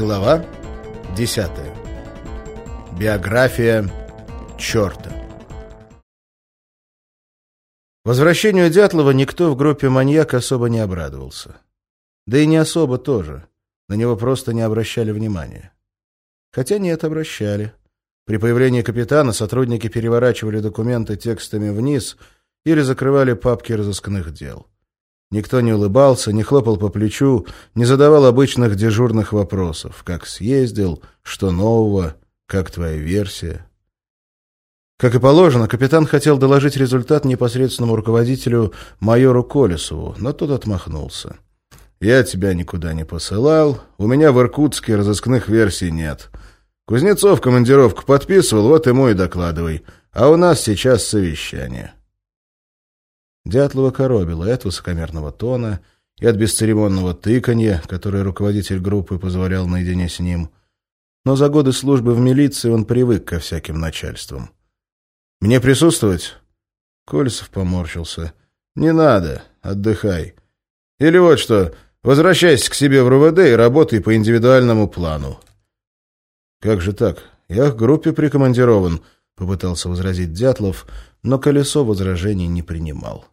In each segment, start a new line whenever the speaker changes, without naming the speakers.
Глава 10. Биография черта. Возвращению Дятлова никто в группе «Маньяк» особо не обрадовался. Да и не особо тоже. На него просто не обращали внимания. Хотя нет, обращали. При появлении капитана сотрудники переворачивали документы текстами вниз или закрывали папки разыскных дел. Никто не улыбался, не хлопал по плечу, не задавал обычных дежурных вопросов. Как съездил, что нового, как твоя версия. Как и положено, капитан хотел доложить результат непосредственному руководителю майору Колесову, но тот отмахнулся. «Я тебя никуда не посылал, у меня в Иркутске разыскных версий нет. Кузнецов командировку подписывал, вот ему и докладывай, а у нас сейчас совещание». Дятлова коробила от высокомерного тона, и от бесцеремонного тыканья, которое руководитель группы позволял наедине с ним. Но за годы службы в милиции он привык ко всяким начальствам. «Мне присутствовать?» Колесов поморщился. «Не надо, отдыхай. Или вот что, возвращайся к себе в РУВД и работай по индивидуальному плану». «Как же так? Я к группе прикомандирован», — попытался возразить Дятлов, но Колесо возражений не принимал.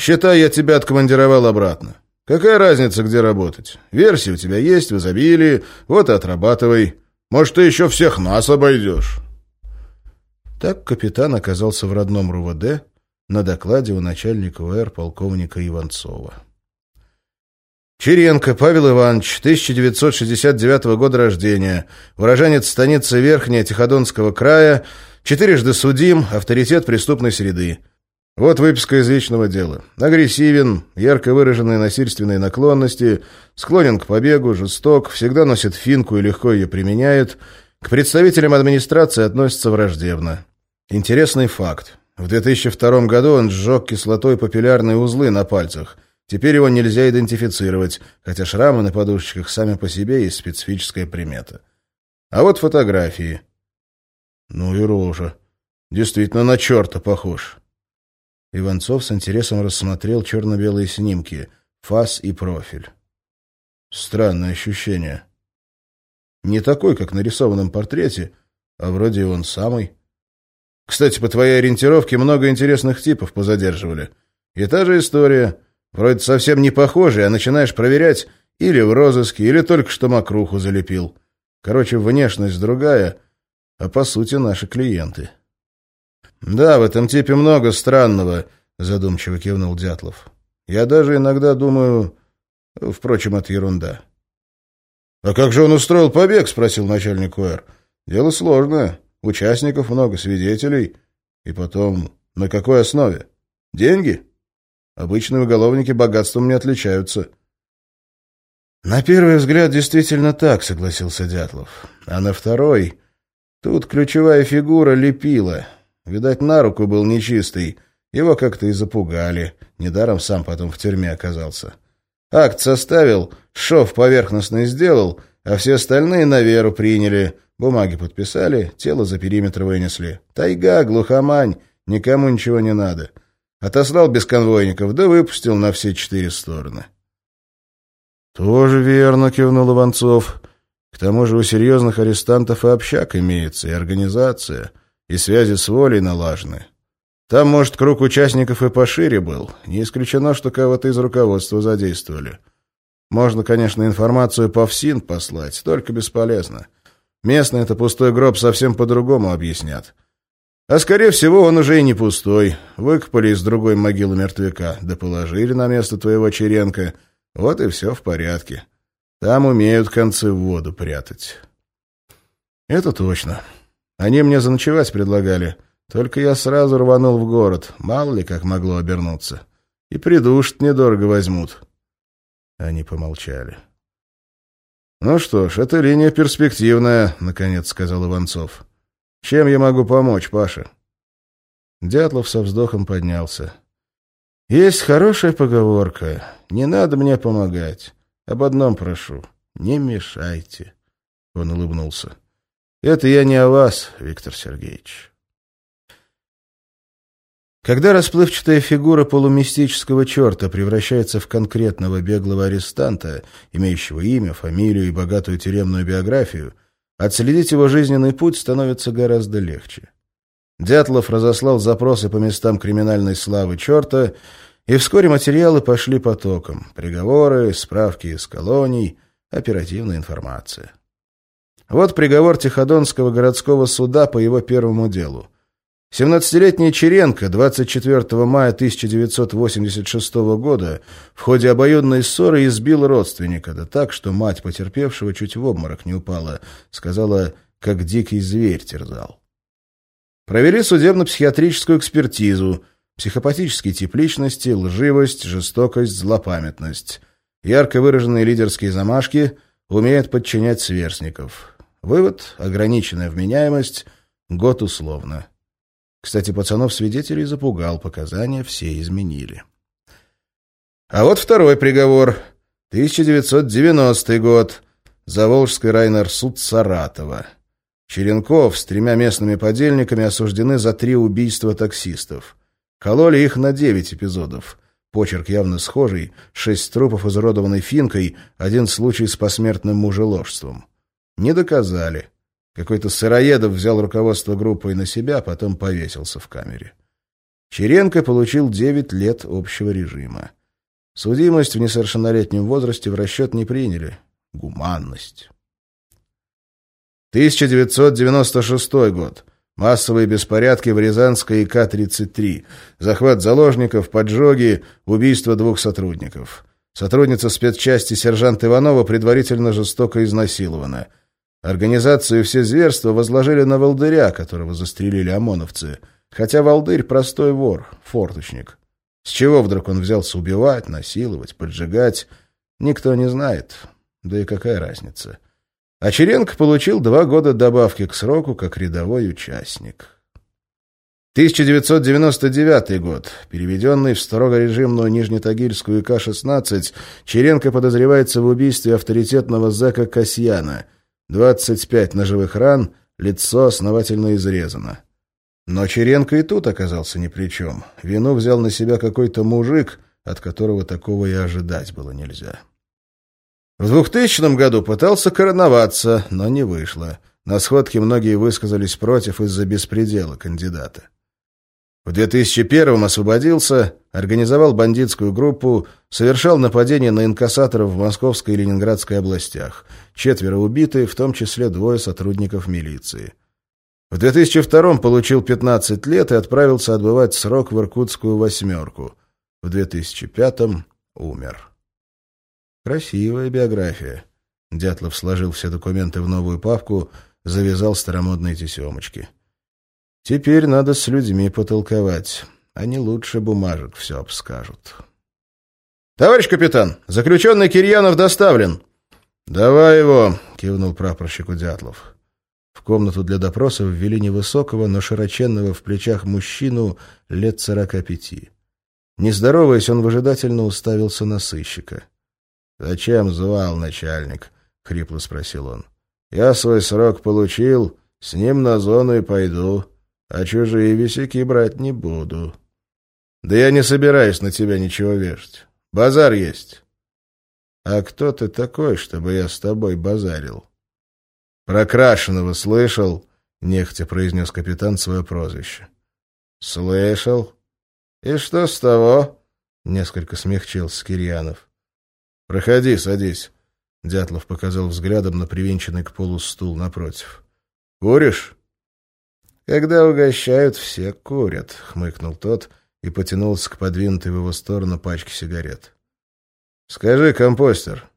Считай, я тебя откомандировал обратно. Какая разница, где работать? Версии у тебя есть в изобилии, вот и отрабатывай. Может, ты еще всех нас обойдешь. Так капитан оказался в родном РУВД на докладе у начальника УР полковника Иванцова. Черенко Павел Иванович, 1969 года рождения, уроженец станицы Верхняя Тиходонского края, четырежды судим, авторитет преступной среды. Вот выписка из личного дела. Агрессивен, ярко выраженные насильственные наклонности, склонен к побегу, жесток, всегда носит финку и легко ее применяет, к представителям администрации относится враждебно. Интересный факт. В 2002 году он сжег кислотой папиллярные узлы на пальцах. Теперь его нельзя идентифицировать, хотя шрамы на подушечках сами по себе есть специфическая примета. А вот фотографии. Ну и рожа. Действительно на черта похож. Иванцов с интересом рассмотрел черно-белые снимки, фас и профиль. Странное ощущение. Не такой, как на рисованном портрете, а вроде он самый. Кстати, по твоей ориентировке много интересных типов позадерживали. И та же история. Вроде совсем не похожая, а начинаешь проверять или в розыске, или только что мокруху залепил. Короче, внешность другая, а по сути наши клиенты. «Да, в этом типе много странного», — задумчиво кивнул Дятлов. «Я даже иногда думаю... Впрочем, это ерунда». «А как же он устроил побег?» — спросил начальник УР. «Дело сложное. Участников много, свидетелей. И потом, на какой основе? Деньги? Обычные уголовники богатством не отличаются». «На первый взгляд действительно так», — согласился Дятлов. «А на второй...» Тут ключевая фигура лепила. Видать, на руку был нечистый. Его как-то и запугали. Недаром сам потом в тюрьме оказался. Акт составил, шов поверхностный сделал, а все остальные на веру приняли. Бумаги подписали, тело за периметр вынесли. Тайга, глухомань, никому ничего не надо. Отослал без конвойников, да выпустил на все четыре стороны. «Тоже верно», — кивнул Иванцов. «К тому же у серьезных арестантов и общак имеется, и организация и связи с волей налажены. Там, может, круг участников и пошире был. Не исключено, что кого-то из руководства задействовали. Можно, конечно, информацию по ФСИН послать, только бесполезно. Местные это пустой гроб совсем по-другому объяснят. А, скорее всего, он уже и не пустой. Выкопали из другой могилы мертвяка, да положили на место твоего Черенка. Вот и все в порядке. Там умеют концы в воду прятать. Это точно. Они мне заночевать предлагали. Только я сразу рванул в город. Мало ли, как могло обернуться. И придушат недорого возьмут. Они помолчали. «Ну что ж, эта линия перспективная», — наконец сказал Иванцов. «Чем я могу помочь, Паша?» Дятлов со вздохом поднялся. «Есть хорошая поговорка. Не надо мне помогать. Об одном прошу. Не мешайте». Он улыбнулся. Это я не о вас, Виктор Сергеевич. Когда расплывчатая фигура полумистического черта превращается в конкретного беглого арестанта, имеющего имя, фамилию и богатую тюремную биографию, отследить его жизненный путь становится гораздо легче. Дятлов разослал запросы по местам криминальной славы черта, и вскоре материалы пошли потоком. Приговоры, справки из колоний, оперативная информация. Вот приговор Тиходонского городского суда по его первому делу. 17-летний Черенко 24 мая 1986 года в ходе обоюдной ссоры избил родственника, да так, что мать потерпевшего чуть в обморок не упала, сказала, как дикий зверь терзал. Провели судебно-психиатрическую экспертизу, психопатический тип личности, лживость, жестокость, злопамятность. Ярко выраженные лидерские замашки, умеет подчинять сверстников. Вывод – ограниченная вменяемость, год условно. Кстати, пацанов-свидетелей запугал, показания все изменили. А вот второй приговор. 1990 год. Заволжский райнер-суд Саратова. Черенков с тремя местными подельниками осуждены за три убийства таксистов. Кололи их на девять эпизодов. Почерк явно схожий, шесть трупов изуродованной финкой, один случай с посмертным мужеложством. Не доказали. Какой-то сыроедов взял руководство группой на себя, а потом повесился в камере. Черенко получил 9 лет общего режима. Судимость в несовершеннолетнем возрасте в расчет не приняли. Гуманность. 1996 год. Массовые беспорядки в Рязанской ИК-33. Захват заложников, поджоги, убийство двух сотрудников. Сотрудница спецчасти сержант Иванова предварительно жестоко изнасилована. Организацию все зверства возложили на Волдыря, которого застрелили ОМОНовцы. Хотя Волдырь — простой вор, форточник. С чего вдруг он взялся убивать, насиловать, поджигать, никто не знает. Да и какая разница. Очеренко получил два года добавки к сроку как рядовой участник. 1999 год. Переведенный в строго-режимную Нижнетагильскую ИК-16, Черенко подозревается в убийстве авторитетного зэка Касьяна — 25 ножевых ран, лицо основательно изрезано. Но Черенко и тут оказался ни при чем. Вину взял на себя какой-то мужик, от которого такого и ожидать было нельзя. В 2000 году пытался короноваться, но не вышло. На сходке многие высказались против из-за беспредела кандидата. В 2001-м освободился, организовал бандитскую группу, совершал нападения на инкассаторов в Московской и Ленинградской областях. Четверо убиты, в том числе двое сотрудников милиции. В 2002-м получил 15 лет и отправился отбывать срок в Иркутскую «восьмерку». В 2005-м умер. Красивая биография. Дятлов сложил все документы в новую папку, завязал старомодные тесемочки. Теперь надо с людьми потолковать. Они лучше бумажек все обскажут. «Товарищ капитан, заключенный Кирьянов доставлен!» «Давай его!» — кивнул прапорщику Дятлов. В комнату для допроса ввели невысокого, но широченного в плечах мужчину лет сорока пяти. Не здороваясь, он выжидательно уставился на сыщика. «Зачем звал начальник?» — хрипло спросил он. «Я свой срок получил, с ним на зону и пойду а чужие висяки брать не буду. Да я не собираюсь на тебя ничего вешать. Базар есть. А кто ты такой, чтобы я с тобой базарил? Прокрашенного слышал? Нехотя произнес капитан свое прозвище. Слышал. И что с того? Несколько смягчился Кирьянов. Проходи, садись. Дятлов показал взглядом на привинченный к полу стул напротив. «Куришь?» «Когда угощают, все курят», — хмыкнул тот и потянулся к подвинутой в его сторону пачке сигарет. «Скажи, компостер,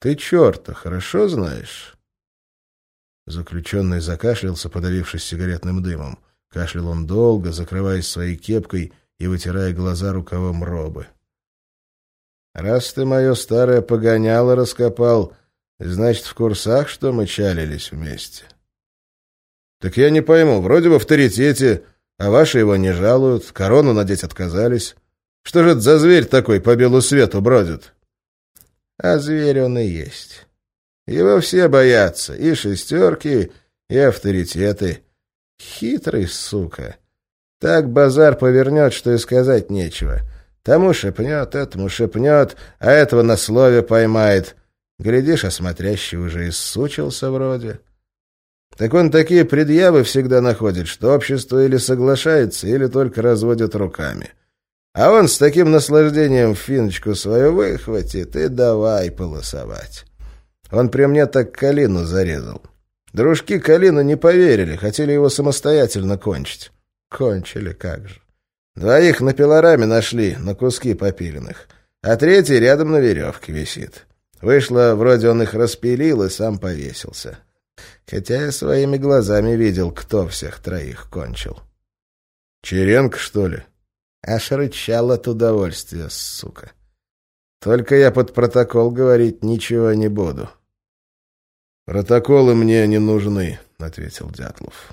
ты черта хорошо знаешь?» Заключенный закашлялся, подавившись сигаретным дымом. Кашлял он долго, закрываясь своей кепкой и вытирая глаза рукавом робы. «Раз ты мое старое погоняло раскопал, значит, в курсах, что мы чалились вместе?» Так я не пойму, вроде в авторитете, а ваши его не жалуют, корону надеть отказались. Что же это за зверь такой по белу свету бродит? А зверь он и есть. Его все боятся, и шестерки, и авторитеты. Хитрый сука. Так базар повернет, что и сказать нечего. Тому шепнет, этому шепнет, а этого на слове поймает. Глядишь, а смотрящий уже и сучился вроде. Так он такие предъявы всегда находит, что общество или соглашается, или только разводит руками. А он с таким наслаждением финочку свою выхватит и давай полосовать. Он при мне так калину зарезал. Дружки Калина не поверили, хотели его самостоятельно кончить. Кончили, как же. Двоих на пилораме нашли, на куски попиленных, а третий рядом на веревке висит. Вышло, вроде он их распилил и сам повесился. Хотя я своими глазами видел, кто всех троих кончил.
Черенко, что ли?
Аж рычал от удовольствия, сука. Только я под протокол говорить ничего не буду.
«Протоколы мне не нужны», — ответил Дятлов.